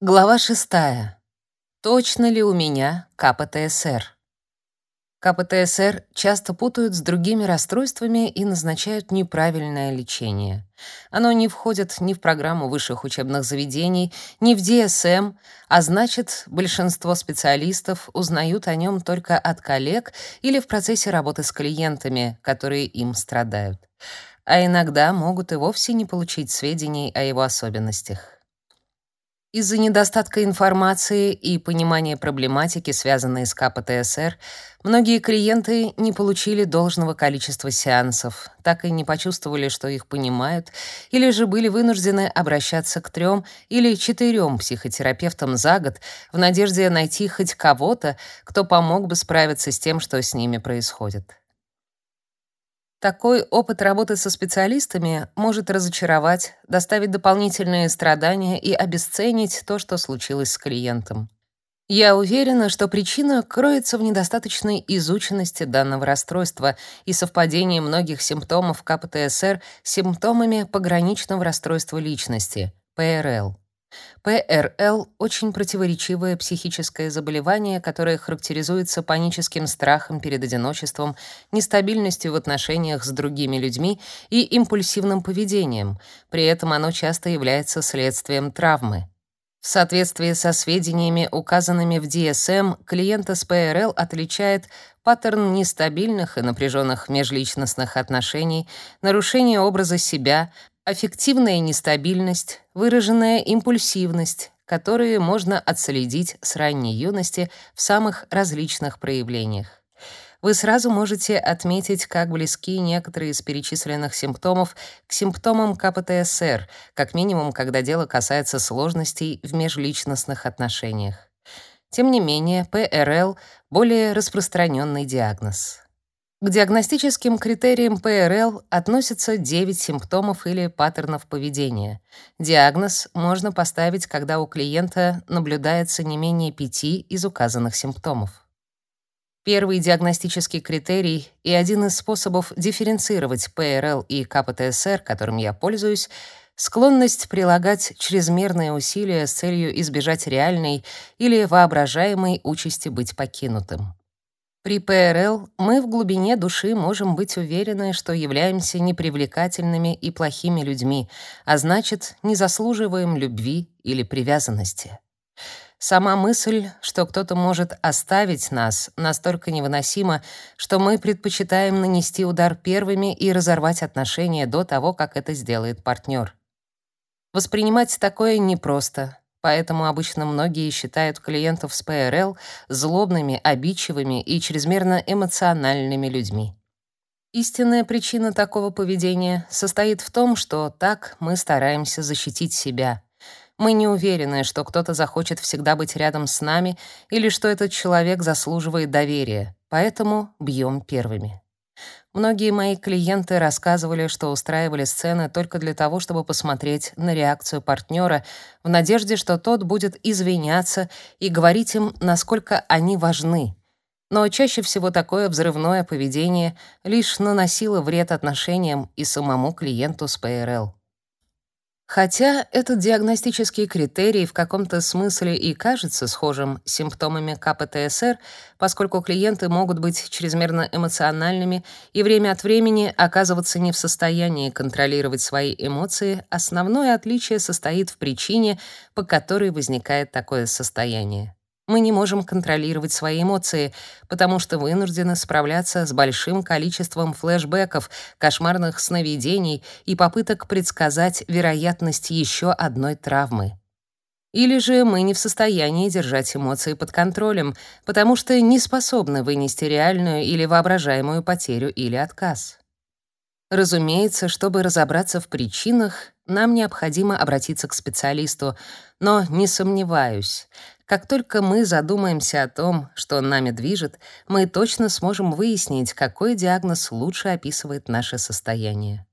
Глава 6. Точно ли у меня КПТСР? КПТСР часто путают с другими расстройствами и назначают неправильное лечение. Оно не входит ни в программу высших учебных заведений, ни в DSM, а значит, большинство специалистов узнают о нем только от коллег или в процессе работы с клиентами, которые им страдают. А иногда могут и вовсе не получить сведений о его особенностях. Из-за недостатка информации и понимания проблематики, связанной с КПТСР, многие клиенты не получили должного количества сеансов, так и не почувствовали, что их понимают, или же были вынуждены обращаться к трем или четырем психотерапевтам за год в надежде найти хоть кого-то, кто помог бы справиться с тем, что с ними происходит. Такой опыт работы со специалистами может разочаровать, доставить дополнительные страдания и обесценить то, что случилось с клиентом. Я уверена, что причина кроется в недостаточной изученности данного расстройства и совпадении многих симптомов КПТСР с симптомами пограничного расстройства личности, ПРЛ. ПРЛ — очень противоречивое психическое заболевание, которое характеризуется паническим страхом перед одиночеством, нестабильностью в отношениях с другими людьми и импульсивным поведением. При этом оно часто является следствием травмы. В соответствии со сведениями, указанными в DSM, клиента с ПРЛ отличает паттерн нестабильных и напряженных межличностных отношений, нарушение образа себя, аффективная нестабильность, выраженная импульсивность, которые можно отследить с ранней юности в самых различных проявлениях. Вы сразу можете отметить, как близки некоторые из перечисленных симптомов к симптомам КПТСР, как минимум, когда дело касается сложностей в межличностных отношениях. Тем не менее, ПРЛ — более распространенный диагноз. К диагностическим критериям ПРЛ относятся 9 симптомов или паттернов поведения. Диагноз можно поставить, когда у клиента наблюдается не менее пяти из указанных симптомов. Первый диагностический критерий и один из способов дифференцировать ПРЛ и КПТСР, которым я пользуюсь, склонность прилагать чрезмерные усилия с целью избежать реальной или воображаемой участи быть покинутым. При ПРЛ мы в глубине души можем быть уверены, что являемся непривлекательными и плохими людьми, а значит, не заслуживаем любви или привязанности. Сама мысль, что кто-то может оставить нас, настолько невыносима, что мы предпочитаем нанести удар первыми и разорвать отношения до того, как это сделает партнер. Воспринимать такое непросто, Поэтому обычно многие считают клиентов с ПРЛ злобными, обидчивыми и чрезмерно эмоциональными людьми. Истинная причина такого поведения состоит в том, что так мы стараемся защитить себя. Мы не уверены, что кто-то захочет всегда быть рядом с нами или что этот человек заслуживает доверия, поэтому бьем первыми. Многие мои клиенты рассказывали, что устраивали сцены только для того, чтобы посмотреть на реакцию партнера, в надежде, что тот будет извиняться и говорить им, насколько они важны. Но чаще всего такое взрывное поведение лишь наносило вред отношениям и самому клиенту с ПРЛ. Хотя этот диагностический критерий в каком-то смысле и кажется схожим с симптомами КПТСР, поскольку клиенты могут быть чрезмерно эмоциональными и время от времени оказываться не в состоянии контролировать свои эмоции, основное отличие состоит в причине, по которой возникает такое состояние. Мы не можем контролировать свои эмоции, потому что вынуждены справляться с большим количеством флешбеков, кошмарных сновидений и попыток предсказать вероятность еще одной травмы. Или же мы не в состоянии держать эмоции под контролем, потому что не способны вынести реальную или воображаемую потерю или отказ. Разумеется, чтобы разобраться в причинах, нам необходимо обратиться к специалисту, но не сомневаюсь, как только мы задумаемся о том, что нами движет, мы точно сможем выяснить, какой диагноз лучше описывает наше состояние.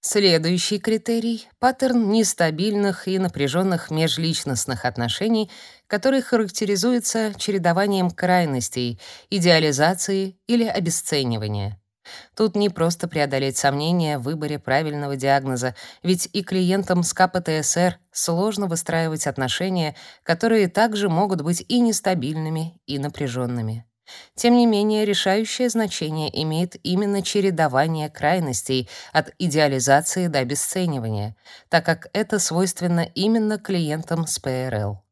Следующий критерий — паттерн нестабильных и напряженных межличностных отношений, который характеризуется чередованием крайностей, идеализации или обесценивания. Тут не просто преодолеть сомнения в выборе правильного диагноза, ведь и клиентам с КПТСР сложно выстраивать отношения, которые также могут быть и нестабильными, и напряженными. Тем не менее, решающее значение имеет именно чередование крайностей от идеализации до обесценивания, так как это свойственно именно клиентам с ПРЛ.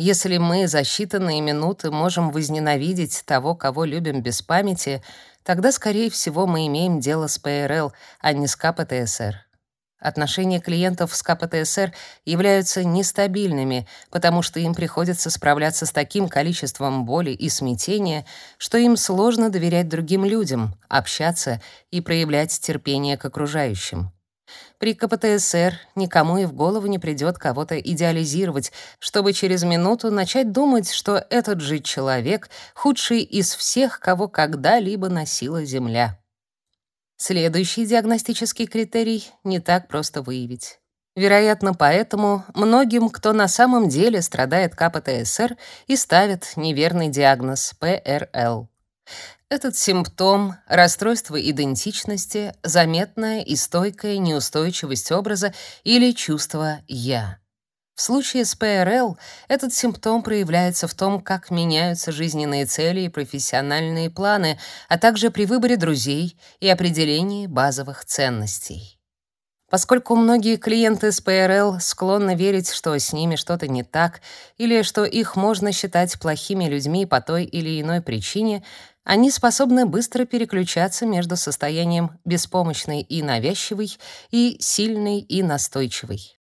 Если мы за считанные минуты можем возненавидеть того, кого любим без памяти, тогда, скорее всего, мы имеем дело с ПРЛ, а не с КПТСР. Отношения клиентов с КПТСР являются нестабильными, потому что им приходится справляться с таким количеством боли и смятения, что им сложно доверять другим людям, общаться и проявлять терпение к окружающим. При КПТСР никому и в голову не придет кого-то идеализировать, чтобы через минуту начать думать, что этот же человек худший из всех, кого когда-либо носила Земля. Следующий диагностический критерий не так просто выявить. Вероятно, поэтому многим, кто на самом деле страдает КПТСР, и ставят неверный диагноз ПРЛ. Этот симптом — расстройство идентичности, заметная и стойкая неустойчивость образа или чувство «я». В случае с ПРЛ этот симптом проявляется в том, как меняются жизненные цели и профессиональные планы, а также при выборе друзей и определении базовых ценностей. Поскольку многие клиенты с ПРЛ склонны верить, что с ними что-то не так или что их можно считать плохими людьми по той или иной причине, они способны быстро переключаться между состоянием беспомощной и навязчивой и сильной и настойчивой.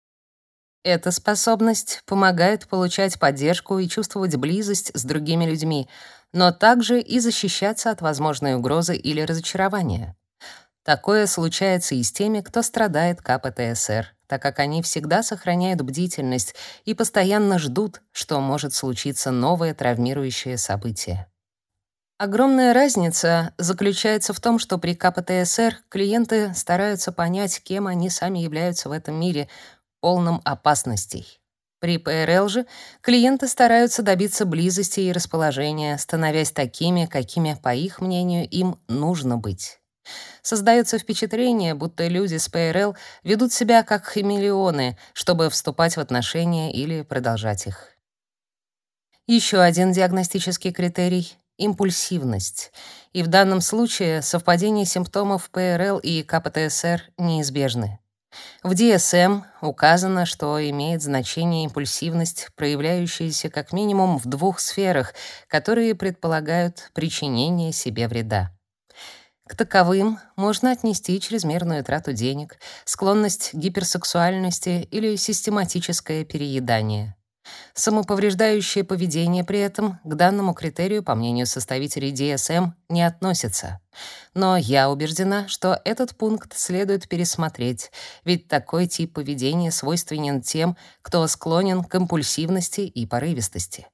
Эта способность помогает получать поддержку и чувствовать близость с другими людьми, но также и защищаться от возможной угрозы или разочарования. Такое случается и с теми, кто страдает КПТСР, так как они всегда сохраняют бдительность и постоянно ждут, что может случиться новое травмирующее событие. Огромная разница заключается в том, что при КПТСР клиенты стараются понять, кем они сами являются в этом мире, полном опасностей. При ПРЛ же клиенты стараются добиться близости и расположения, становясь такими, какими, по их мнению, им нужно быть. Создается впечатление, будто люди с ПРЛ ведут себя как хамелеоны, чтобы вступать в отношения или продолжать их. Еще один диагностический критерий импульсивность. И в данном случае совпадение симптомов ПРЛ и КПТСР неизбежны. В DSM указано, что имеет значение импульсивность, проявляющаяся как минимум в двух сферах, которые предполагают причинение себе вреда. К таковым можно отнести чрезмерную трату денег, склонность к гиперсексуальности или систематическое переедание. Самоповреждающее поведение при этом к данному критерию, по мнению составителей DSM, не относится. Но я убеждена, что этот пункт следует пересмотреть, ведь такой тип поведения свойственен тем, кто склонен к импульсивности и порывистости.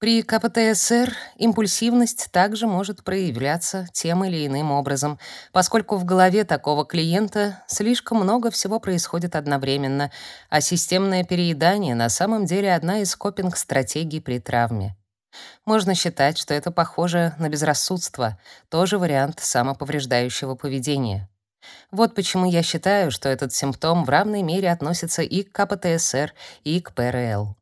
При КПТСР импульсивность также может проявляться тем или иным образом, поскольку в голове такого клиента слишком много всего происходит одновременно, а системное переедание на самом деле одна из копинг-стратегий при травме. Можно считать, что это похоже на безрассудство, тоже вариант самоповреждающего поведения. Вот почему я считаю, что этот симптом в равной мере относится и к КПТСР, и к ПРЛ.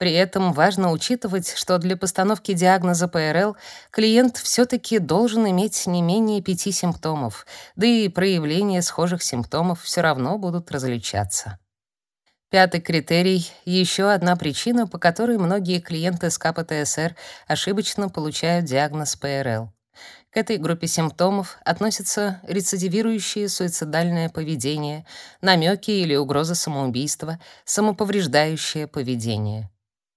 При этом важно учитывать, что для постановки диагноза ПРЛ клиент все-таки должен иметь не менее пяти симптомов, да и проявления схожих симптомов все равно будут различаться. Пятый критерий — еще одна причина, по которой многие клиенты с КПТСР ошибочно получают диагноз ПРЛ. К этой группе симптомов относятся рецидивирующее суицидальное поведение, намеки или угроза самоубийства, самоповреждающее поведение.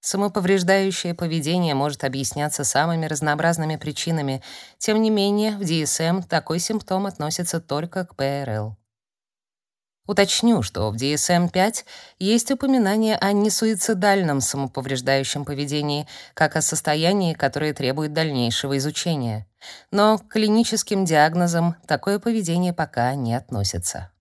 Самоповреждающее поведение может объясняться самыми разнообразными причинами. Тем не менее, в DSM такой симптом относится только к ПРЛ. Уточню, что в DSM-5 есть упоминание о несуицидальном самоповреждающем поведении, как о состоянии, которое требует дальнейшего изучения. Но к клиническим диагнозам такое поведение пока не относится.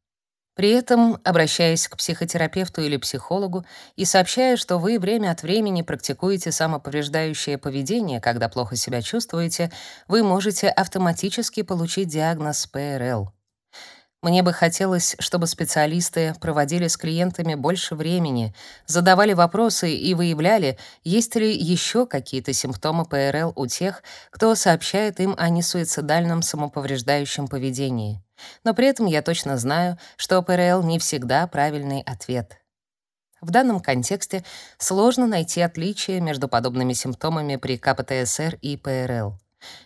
При этом, обращаясь к психотерапевту или психологу и сообщая, что вы время от времени практикуете самоповреждающее поведение, когда плохо себя чувствуете, вы можете автоматически получить диагноз ПРЛ. Мне бы хотелось, чтобы специалисты проводили с клиентами больше времени, задавали вопросы и выявляли, есть ли еще какие-то симптомы ПРЛ у тех, кто сообщает им о несуицидальном самоповреждающем поведении. Но при этом я точно знаю, что ПРЛ не всегда правильный ответ. В данном контексте сложно найти отличия между подобными симптомами при КПТСР и ПРЛ.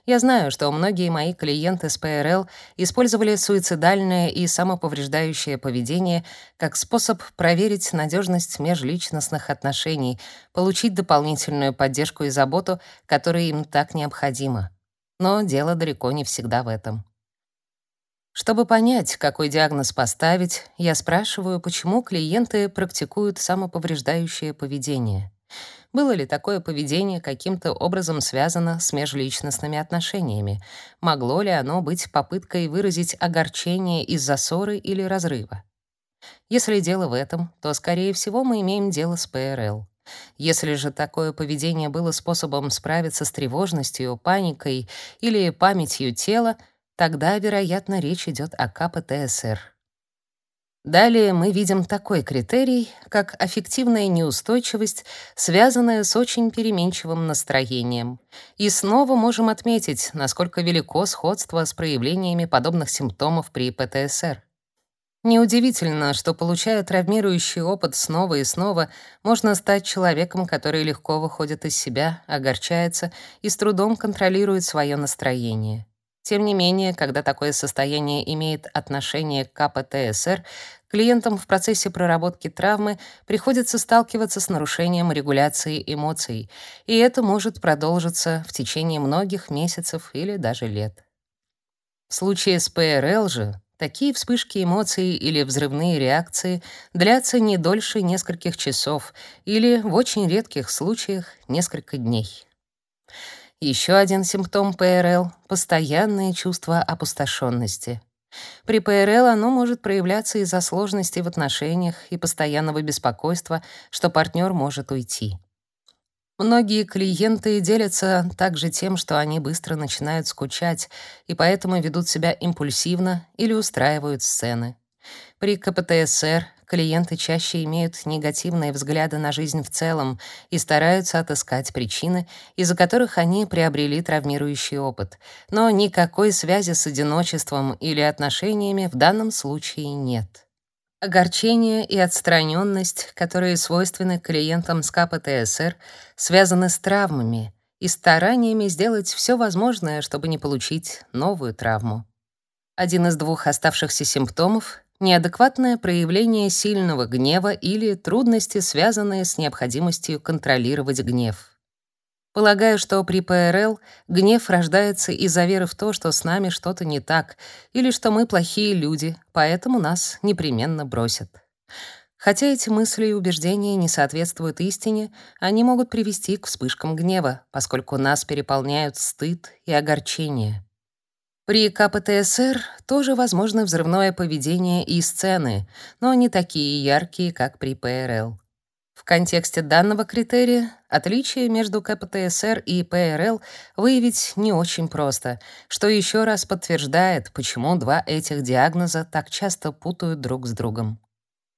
Я знаю, что многие мои клиенты с ПРЛ использовали суицидальное и самоповреждающее поведение как способ проверить надежность межличностных отношений, получить дополнительную поддержку и заботу, которая им так необходима. Но дело далеко не всегда в этом. Чтобы понять, какой диагноз поставить, я спрашиваю, почему клиенты практикуют самоповреждающее поведение. Было ли такое поведение каким-то образом связано с межличностными отношениями? Могло ли оно быть попыткой выразить огорчение из-за ссоры или разрыва? Если дело в этом, то, скорее всего, мы имеем дело с ПРЛ. Если же такое поведение было способом справиться с тревожностью, паникой или памятью тела, тогда, вероятно, речь идет о КПТСР. Далее мы видим такой критерий, как аффективная неустойчивость, связанная с очень переменчивым настроением. И снова можем отметить, насколько велико сходство с проявлениями подобных симптомов при ПТСР. Неудивительно, что, получая травмирующий опыт снова и снова, можно стать человеком, который легко выходит из себя, огорчается и с трудом контролирует свое настроение. Тем не менее, когда такое состояние имеет отношение к КПТСР, клиентам в процессе проработки травмы приходится сталкиваться с нарушением регуляции эмоций, и это может продолжиться в течение многих месяцев или даже лет. В случае с ПРЛ же такие вспышки эмоций или взрывные реакции длятся не дольше нескольких часов или, в очень редких случаях, несколько дней. Еще один симптом ПРЛ — постоянное чувство опустошенности. При ПРЛ оно может проявляться из-за сложностей в отношениях и постоянного беспокойства, что партнер может уйти. Многие клиенты делятся также тем, что они быстро начинают скучать и поэтому ведут себя импульсивно или устраивают сцены. При КПТСР клиенты чаще имеют негативные взгляды на жизнь в целом и стараются отыскать причины, из-за которых они приобрели травмирующий опыт. Но никакой связи с одиночеством или отношениями в данном случае нет. Огорчение и отстраненность, которые свойственны клиентам с КПТСР, связаны с травмами и стараниями сделать все возможное, чтобы не получить новую травму. Один из двух оставшихся симптомов неадекватное проявление сильного гнева или трудности, связанные с необходимостью контролировать гнев. Полагаю, что при ПРЛ гнев рождается из-за веры в то, что с нами что-то не так, или что мы плохие люди, поэтому нас непременно бросят. Хотя эти мысли и убеждения не соответствуют истине, они могут привести к вспышкам гнева, поскольку нас переполняют стыд и огорчение. При КПТСР тоже возможно взрывное поведение и сцены, но не такие яркие, как при ПРЛ. В контексте данного критерия отличие между КПТСР и ПРЛ выявить не очень просто, что еще раз подтверждает, почему два этих диагноза так часто путают друг с другом.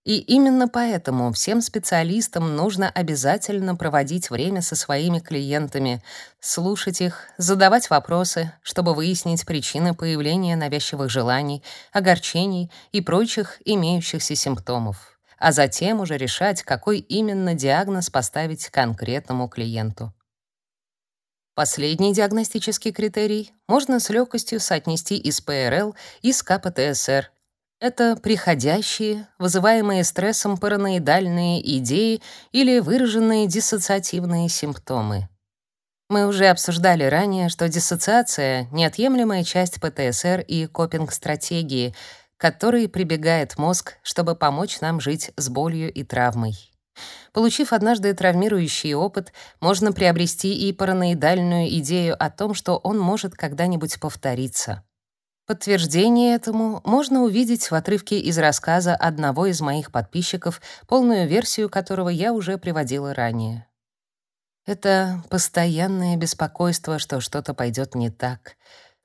И именно поэтому всем специалистам нужно обязательно проводить время со своими клиентами, слушать их, задавать вопросы, чтобы выяснить причины появления навязчивых желаний, огорчений и прочих имеющихся симптомов, а затем уже решать, какой именно диагноз поставить конкретному клиенту. Последний диагностический критерий можно с легкостью соотнести и с ПРЛ, и с КПТСР, это приходящие, вызываемые стрессом параноидальные идеи или выраженные диссоциативные симптомы. Мы уже обсуждали ранее, что диссоциация — неотъемлемая часть ПТСР и копинг-стратегии, к которой прибегает мозг, чтобы помочь нам жить с болью и травмой. Получив однажды травмирующий опыт, можно приобрести и параноидальную идею о том, что он может когда-нибудь повториться. Подтверждение этому можно увидеть в отрывке из рассказа одного из моих подписчиков, полную версию которого я уже приводила ранее. Это постоянное беспокойство, что что-то пойдет не так.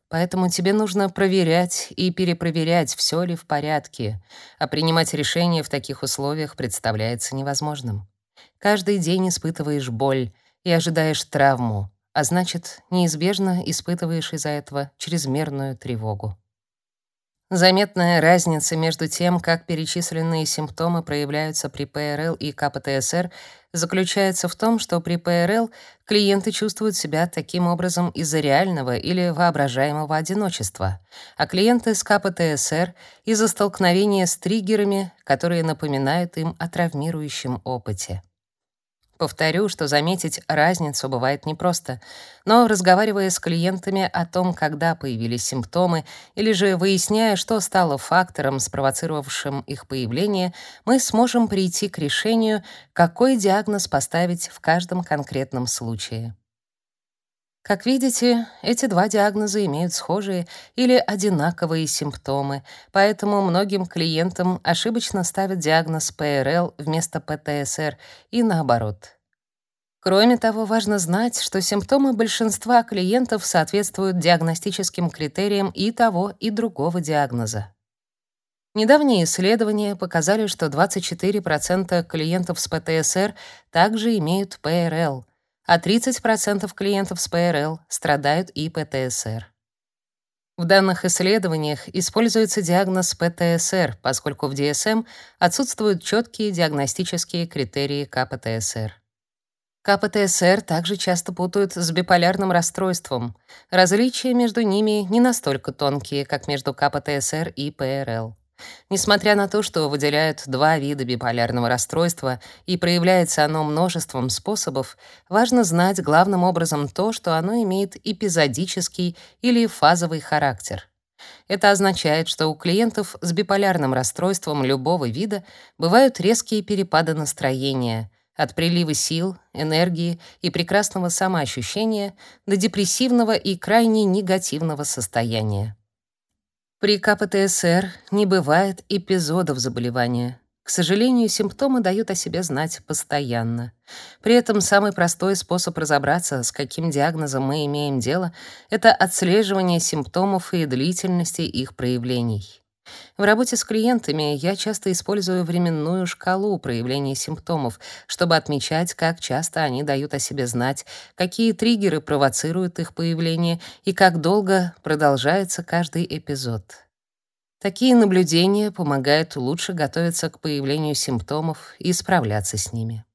Поэтому тебе нужно проверять и перепроверять, все ли в порядке, а принимать решения в таких условиях представляется невозможным. Каждый день испытываешь боль и ожидаешь травму, а значит, неизбежно испытываешь из-за этого чрезмерную тревогу. Заметная разница между тем, как перечисленные симптомы проявляются при ПРЛ и КПТСР, заключается в том, что при ПРЛ клиенты чувствуют себя таким образом из-за реального или воображаемого одиночества, а клиенты с КПТСР — из-за столкновения с триггерами, которые напоминают им о травмирующем опыте. Повторю, что заметить разницу бывает непросто, но разговаривая с клиентами о том, когда появились симптомы, или же выясняя, что стало фактором, спровоцировавшим их появление, мы сможем прийти к решению, какой диагноз поставить в каждом конкретном случае. Как видите, эти два диагноза имеют схожие или одинаковые симптомы, поэтому многим клиентам ошибочно ставят диагноз ПРЛ вместо ПТСР и наоборот. Кроме того, важно знать, что симптомы большинства клиентов соответствуют диагностическим критериям и того, и другого диагноза. Недавние исследования показали, что 24% клиентов с ПТСР также имеют ПРЛ — а 30% клиентов с ПРЛ страдают и ПТСР. В данных исследованиях используется диагноз ПТСР, поскольку в DSM отсутствуют четкие диагностические критерии КПТСР. КПТСР также часто путают с биполярным расстройством. Различия между ними не настолько тонкие, как между КПТСР и ПРЛ. Несмотря на то, что выделяют два вида биполярного расстройства и проявляется оно множеством способов, важно знать главным образом то, что оно имеет эпизодический или фазовый характер. Это означает, что у клиентов с биполярным расстройством любого вида бывают резкие перепады настроения от прилива сил, энергии и прекрасного самоощущения до депрессивного и крайне негативного состояния. При КПТСР не бывает эпизодов заболевания. К сожалению, симптомы дают о себе знать постоянно. При этом самый простой способ разобраться, с каким диагнозом мы имеем дело, это отслеживание симптомов и длительности их проявлений. В работе с клиентами я часто использую временную шкалу проявления симптомов, чтобы отмечать, как часто они дают о себе знать, какие триггеры провоцируют их появление и как долго продолжается каждый эпизод. Такие наблюдения помогают лучше готовиться к появлению симптомов и справляться с ними.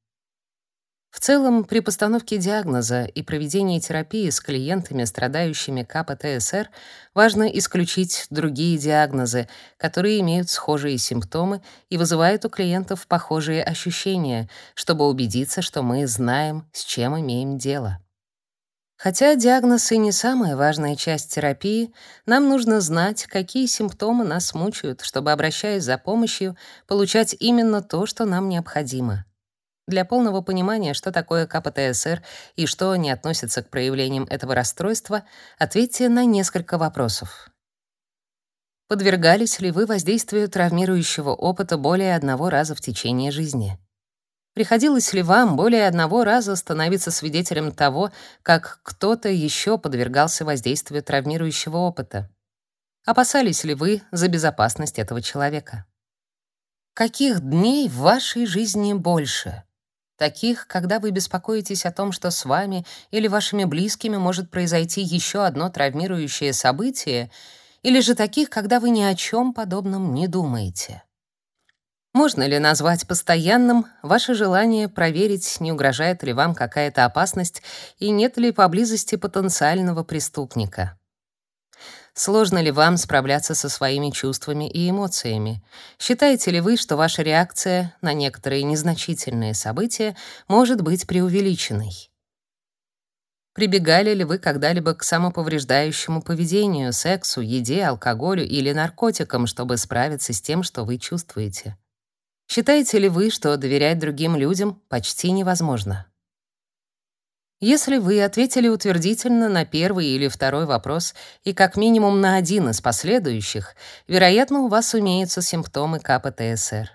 В целом, при постановке диагноза и проведении терапии с клиентами, страдающими КПТСР, важно исключить другие диагнозы, которые имеют схожие симптомы и вызывают у клиентов похожие ощущения, чтобы убедиться, что мы знаем, с чем имеем дело. Хотя диагноз и не самая важная часть терапии, нам нужно знать, какие симптомы нас мучают, чтобы, обращаясь за помощью, получать именно то, что нам необходимо. Для полного понимания, что такое КПТСР и что не относится к проявлениям этого расстройства, ответьте на несколько вопросов. Подвергались ли вы воздействию травмирующего опыта более одного раза в течение жизни? Приходилось ли вам более одного раза становиться свидетелем того, как кто-то еще подвергался воздействию травмирующего опыта? Опасались ли вы за безопасность этого человека? Каких дней в вашей жизни больше? Таких, когда вы беспокоитесь о том, что с вами или вашими близкими может произойти еще одно травмирующее событие, или же таких, когда вы ни о чем подобном не думаете. Можно ли назвать постоянным ваше желание проверить, не угрожает ли вам какая-то опасность и нет ли поблизости потенциального преступника? Сложно ли вам справляться со своими чувствами и эмоциями? Считаете ли вы, что ваша реакция на некоторые незначительные события может быть преувеличенной? Прибегали ли вы когда-либо к самоповреждающему поведению, сексу, еде, алкоголю или наркотикам, чтобы справиться с тем, что вы чувствуете? Считаете ли вы, что доверять другим людям почти невозможно? Если вы ответили утвердительно на первый или второй вопрос и как минимум на один из последующих, вероятно, у вас имеются симптомы КПТСР.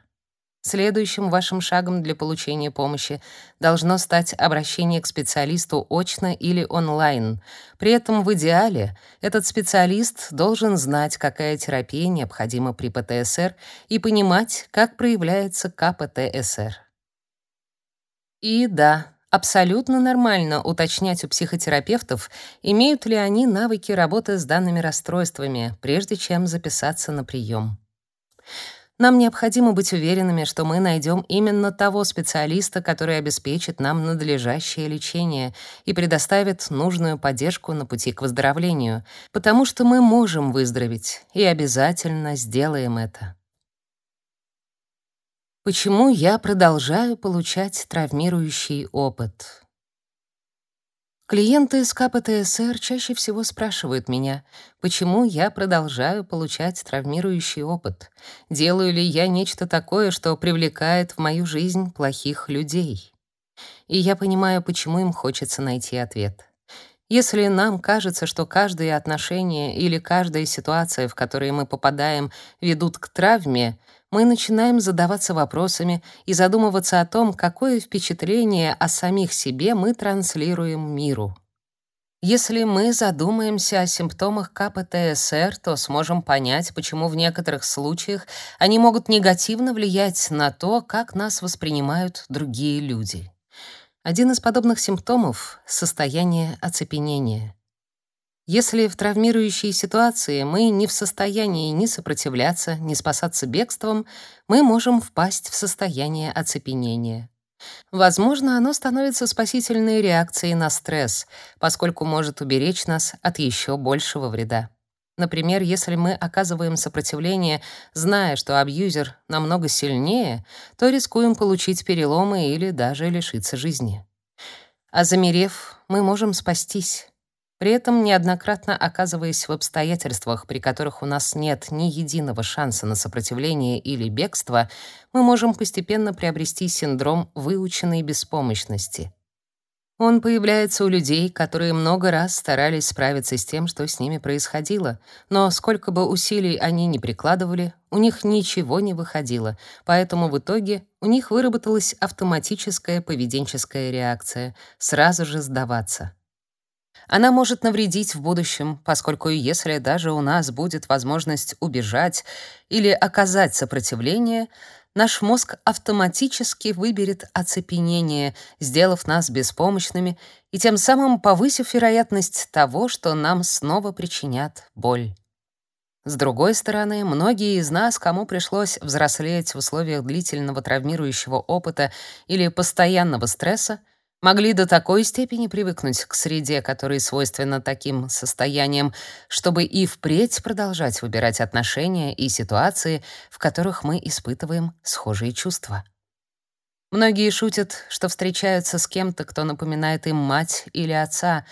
Следующим вашим шагом для получения помощи должно стать обращение к специалисту очно или онлайн. При этом в идеале этот специалист должен знать, какая терапия необходима при ПТСР и понимать, как проявляется КПТСР. И да, абсолютно нормально уточнять у психотерапевтов, имеют ли они навыки работы с данными расстройствами, прежде чем записаться на прием. Нам необходимо быть уверенными, что мы найдем именно того специалиста, который обеспечит нам надлежащее лечение и предоставит нужную поддержку на пути к выздоровлению, потому что мы можем выздороветь и обязательно сделаем это. Почему я продолжаю получать травмирующий опыт? Клиенты с КПТСР чаще всего спрашивают меня, почему я продолжаю получать травмирующий опыт, делаю ли я нечто такое, что привлекает в мою жизнь плохих людей. И я понимаю, почему им хочется найти ответ. Если нам кажется, что каждое отношение или каждая ситуация, в которые мы попадаем, ведут к травме, мы начинаем задаваться вопросами и задумываться о том, какое впечатление о самих себе мы транслируем миру. Если мы задумаемся о симптомах КПТСР, то сможем понять, почему в некоторых случаях они могут негативно влиять на то, как нас воспринимают другие люди. Один из подобных симптомов — состояние оцепенения. Если в травмирующей ситуации мы не в состоянии ни сопротивляться, ни спасаться бегством, мы можем впасть в состояние оцепенения. Возможно, оно становится спасительной реакцией на стресс, поскольку может уберечь нас от еще большего вреда. Например, если мы оказываем сопротивление, зная, что абьюзер намного сильнее, то рискуем получить переломы или даже лишиться жизни. А замерев, мы можем спастись. При этом неоднократно оказываясь в обстоятельствах, при которых у нас нет ни единого шанса на сопротивление или бегство, мы можем постепенно приобрести синдром выученной беспомощности. Он появляется у людей, которые много раз старались справиться с тем, что с ними происходило, но сколько бы усилий они ни прикладывали, у них ничего не выходило, поэтому в итоге у них выработалась автоматическая поведенческая реакция — сразу же сдаваться. Она может навредить в будущем, поскольку если даже у нас будет возможность убежать или оказать сопротивление, наш мозг автоматически выберет оцепенение, сделав нас беспомощными и тем самым повысив вероятность того, что нам снова причинят боль. С другой стороны, многие из нас, кому пришлось взрослеть в условиях длительного травмирующего опыта или постоянного стресса, могли до такой степени привыкнуть к среде, которой свойственна таким состояниям, чтобы и впредь продолжать выбирать отношения и ситуации, в которых мы испытываем схожие чувства. Многие шутят, что встречаются с кем-то, кто напоминает им мать или отца,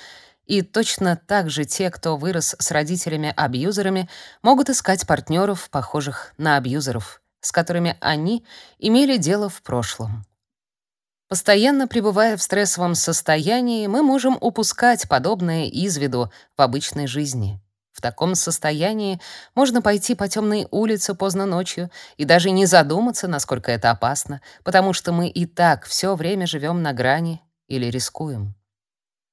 и точно так же те, кто вырос с родителями-абьюзерами, могут искать партнеров, похожих на абьюзеров, с которыми они имели дело в прошлом. Постоянно пребывая в стрессовом состоянии, мы можем упускать подобное из виду в обычной жизни. В таком состоянии можно пойти по темной улице поздно ночью и даже не задуматься, насколько это опасно, потому что мы и так все время живем на грани или рискуем.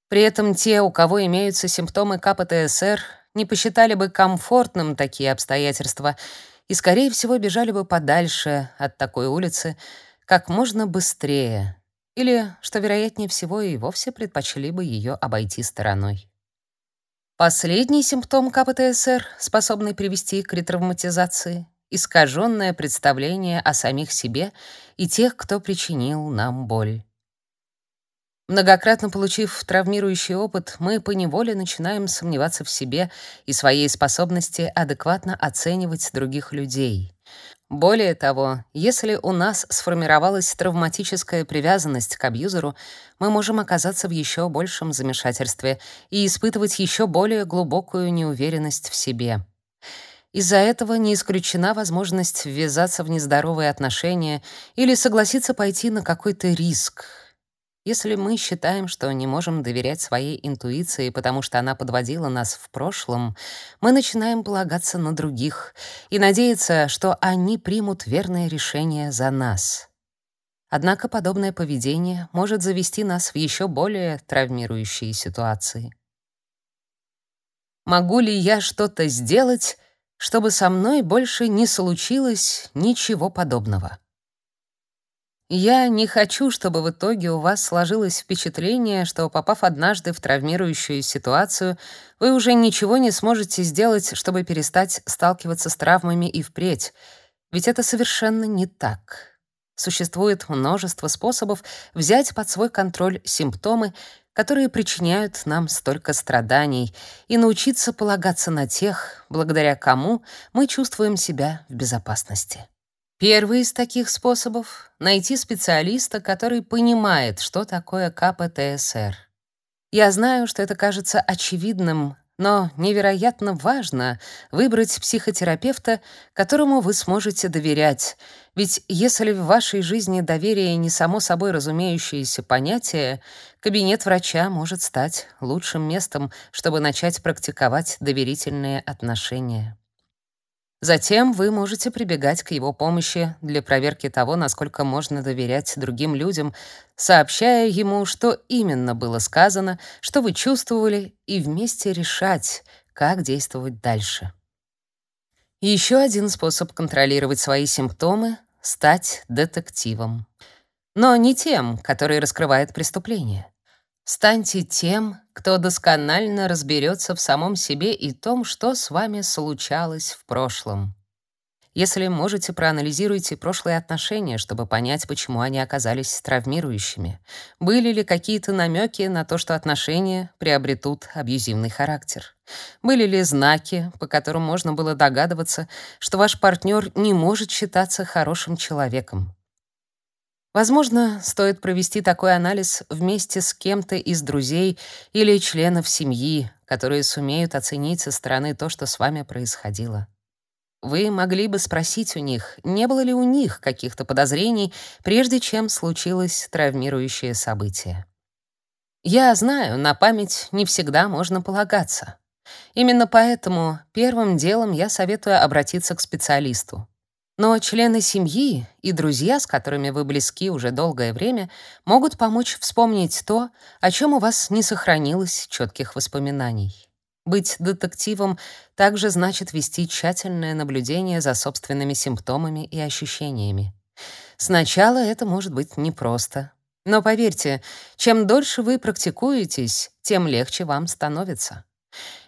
При этом те, у кого имеются симптомы КПТСР, не посчитали бы комфортным такие обстоятельства и, скорее всего, бежали бы подальше от такой улицы как можно быстрее, или, что вероятнее всего, и вовсе предпочли бы ее обойти стороной. Последний симптом КПТСР, способный привести к ретравматизации, искаженное представление о самих себе и тех, кто причинил нам боль. Многократно получив травмирующий опыт, мы поневоле начинаем сомневаться в себе и своей способности адекватно оценивать других людей. Более того, если у нас сформировалась травматическая привязанность к абьюзеру, мы можем оказаться в еще большем замешательстве и испытывать еще более глубокую неуверенность в себе. Из-за этого не исключена возможность ввязаться в нездоровые отношения или согласиться пойти на какой-то риск. Если мы считаем, что не можем доверять своей интуиции, потому что она подводила нас в прошлом, мы начинаем полагаться на других и надеяться, что они примут верное решение за нас. Однако подобное поведение может завести нас в еще более травмирующие ситуации. Могу ли я что-то сделать, чтобы со мной больше не случилось ничего подобного? Я не хочу, чтобы в итоге у вас сложилось впечатление, что попав однажды в травмирующую ситуацию, вы уже ничего не сможете сделать, чтобы перестать сталкиваться с травмами и впредь. Ведь это совершенно не так. Существует множество способов взять под свой контроль симптомы, которые причиняют нам столько страданий, и научиться полагаться на тех, благодаря кому мы чувствуем себя в безопасности. Первый из таких способов — найти специалиста, который понимает, что такое КПТСР. Я знаю, что это кажется очевидным, но невероятно важно выбрать психотерапевта, которому вы сможете доверять. Ведь если в вашей жизни доверие не само собой разумеющееся понятие, кабинет врача может стать лучшим местом, чтобы начать практиковать доверительные отношения. Затем вы можете прибегать к его помощи для проверки того, насколько можно доверять другим людям, сообщая ему, что именно было сказано, что вы чувствовали, и вместе решать, как действовать дальше. Еще один способ контролировать свои симптомы — стать детективом. Но не тем, который раскрывает преступление. Станьте тем, кто досконально разберется в самом себе и том, что с вами случалось в прошлом. Если можете, проанализируйте прошлые отношения, чтобы понять, почему они оказались травмирующими. Были ли какие-то намеки на то, что отношения приобретут абьюзивный характер? Были ли знаки, по которым можно было догадываться, что ваш партнер не может считаться хорошим человеком? Возможно, стоит провести такой анализ вместе с кем-то из друзей или членов семьи, которые сумеют оценить со стороны то, что с вами происходило. Вы могли бы спросить у них, не было ли у них каких-то подозрений, прежде чем случилось травмирующее событие. Я знаю, на память не всегда можно полагаться. Именно поэтому первым делом я советую обратиться к специалисту. Но члены семьи и друзья, с которыми вы близки уже долгое время, могут помочь вспомнить то, о чем у вас не сохранилось четких воспоминаний. Быть детективом также значит вести тщательное наблюдение за собственными симптомами и ощущениями. Сначала это может быть непросто. Но поверьте, чем дольше вы практикуетесь, тем легче вам становится.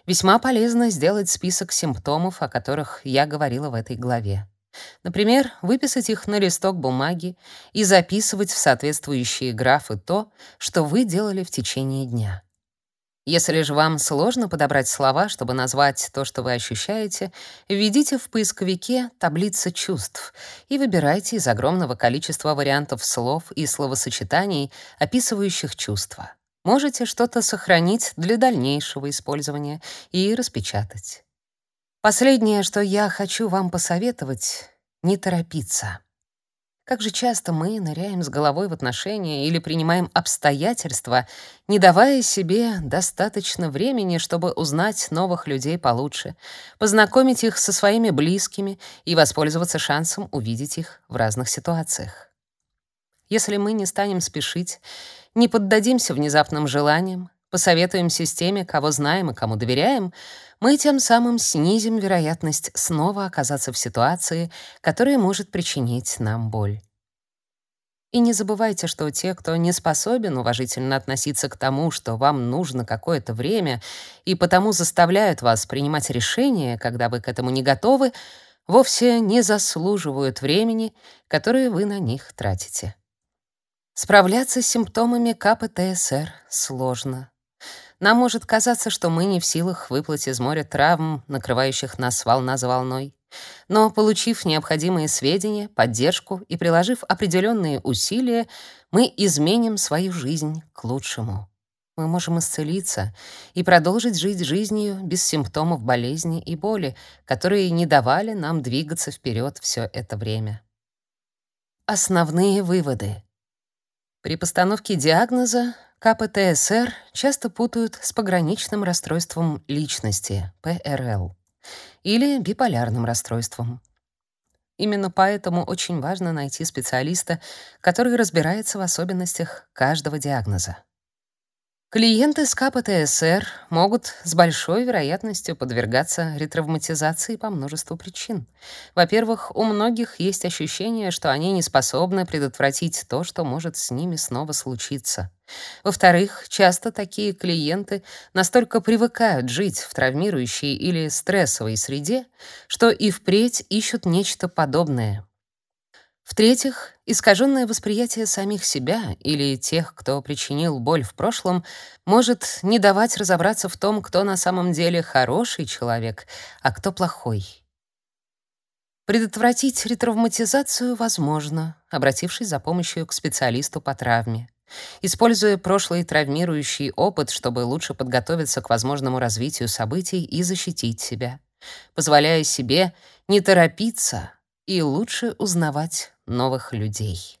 Весьма полезно сделать список симптомов, о которых я говорила в этой главе. Например, выписать их на листок бумаги и записывать в соответствующие графы то, что вы делали в течение дня. Если же вам сложно подобрать слова, чтобы назвать то, что вы ощущаете, введите в поисковике таблица чувств и выбирайте из огромного количества вариантов слов и словосочетаний, описывающих чувства. Можете что-то сохранить для дальнейшего использования и распечатать. Последнее, что я хочу вам посоветовать — не торопиться. Как же часто мы ныряем с головой в отношения или принимаем обстоятельства, не давая себе достаточно времени, чтобы узнать новых людей получше, познакомить их со своими близкими и воспользоваться шансом увидеть их в разных ситуациях. Если мы не станем спешить, не поддадимся внезапным желаниям, посоветуемся с теми, кого знаем и кому доверяем, мы тем самым снизим вероятность снова оказаться в ситуации, которая может причинить нам боль. И не забывайте, что те, кто не способен уважительно относиться к тому, что вам нужно какое-то время, и потому заставляют вас принимать решения, когда вы к этому не готовы, вовсе не заслуживают времени, которое вы на них тратите. Справляться с симптомами КПТСР сложно. Нам может казаться, что мы не в силах выплыть из моря травм, накрывающих нас волна за волной. Но получив необходимые сведения, поддержку и приложив определенные усилия, мы изменим свою жизнь к лучшему. Мы можем исцелиться и продолжить жить жизнью без симптомов болезни и боли, которые не давали нам двигаться вперед все это время. Основные выводы. При постановке диагноза КПТСР часто путают с пограничным расстройством личности, ПРЛ, или биполярным расстройством. Именно поэтому очень важно найти специалиста, который разбирается в особенностях каждого диагноза. Клиенты с КПТСР могут с большой вероятностью подвергаться ретравматизации по множеству причин. Во-первых, у многих есть ощущение, что они не способны предотвратить то, что может с ними снова случиться. Во-вторых, часто такие клиенты настолько привыкают жить в травмирующей или стрессовой среде, что и впредь ищут нечто подобное — в-третьих, искаженное восприятие самих себя или тех, кто причинил боль в прошлом, может не давать разобраться в том, кто на самом деле хороший человек, а кто плохой. Предотвратить ретравматизацию возможно, обратившись за помощью к специалисту по травме. Используя прошлый травмирующий опыт, чтобы лучше подготовиться к возможному развитию событий и защитить себя. Позволяя себе не торопиться, и лучше узнавать новых людей.